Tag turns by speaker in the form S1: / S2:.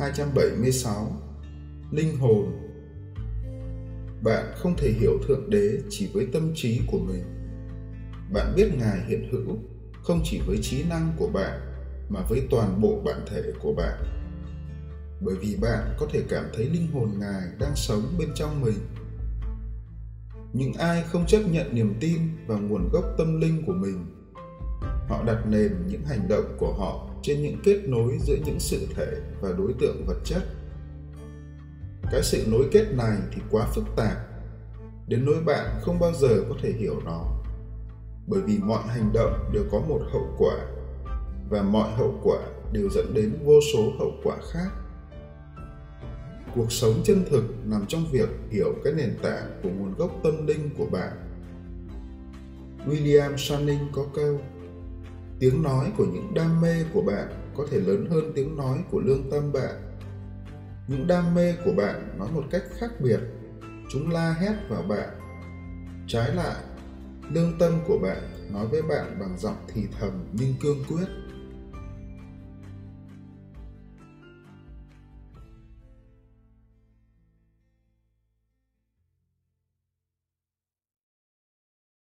S1: 276 Linh hồn Bạn không thể hiểu Thượng Đế chỉ với tâm trí của mình. Bạn biết Ngài hiện hữu không chỉ với trí năng của bạn mà với toàn bộ bản thể của bạn. Bởi vì bạn có thể cảm thấy linh hồn Ngài đang sống bên trong mình. Những ai không chấp nhận niềm tin vào nguồn gốc tâm linh của mình, họ đặt nền những hành động của họ trên những kết nối giữa những sự thể và đối tượng vật chất. Cái sự nối kết này thì quá phức tạp, đến nỗi bạn không bao giờ có thể hiểu nó. Bởi vì mọi hành động đều có một hậu quả, và mọi hậu quả đều dẫn đến vô số hậu quả khác. Cuộc sống chân thực nằm trong việc hiểu cái nền tảng của nguồn gốc tâm linh của bạn. William shanning có câu tiếng nói của những đam mê của bạn có thể lớn hơn tiếng nói của lương tâm bạn. Những đam mê của bạn nói một cách khác biệt, chúng la hét vào bạn. Trái lại, lương tâm của bạn nói với bạn bằng giọng thì thầm nhưng cương quyết.